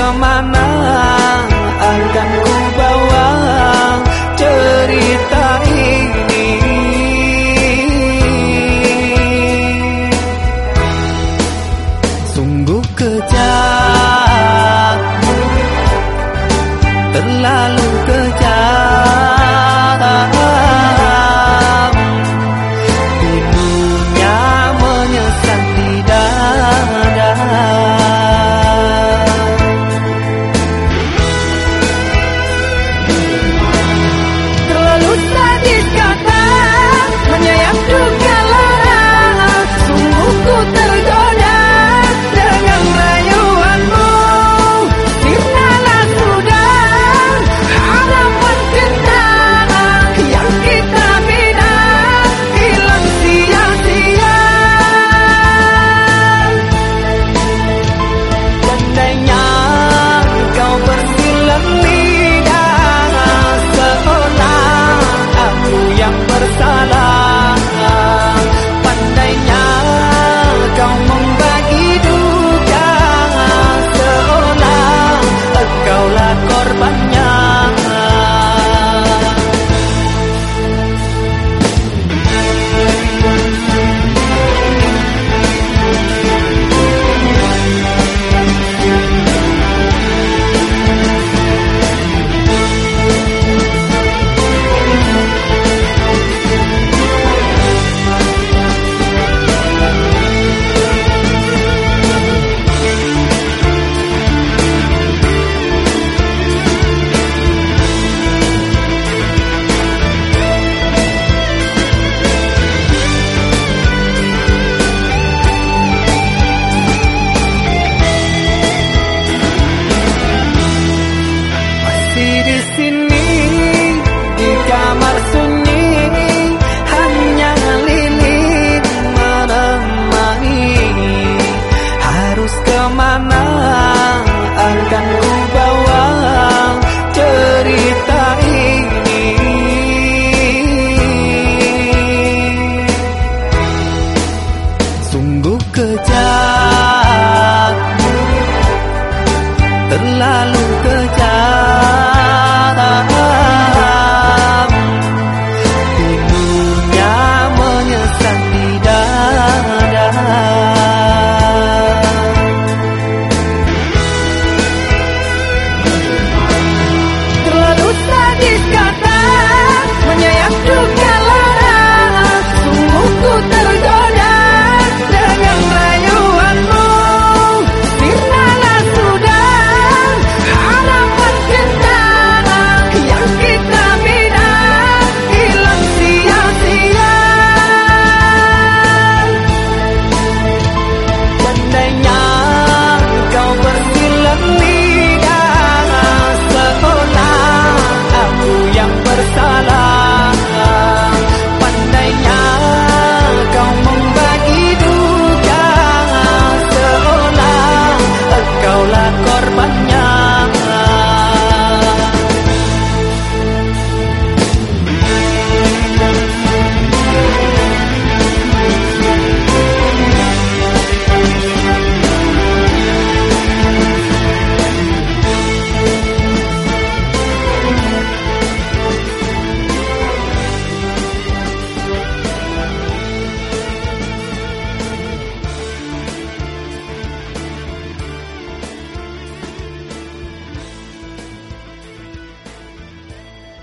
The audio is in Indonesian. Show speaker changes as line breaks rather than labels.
On my mind. luka jauh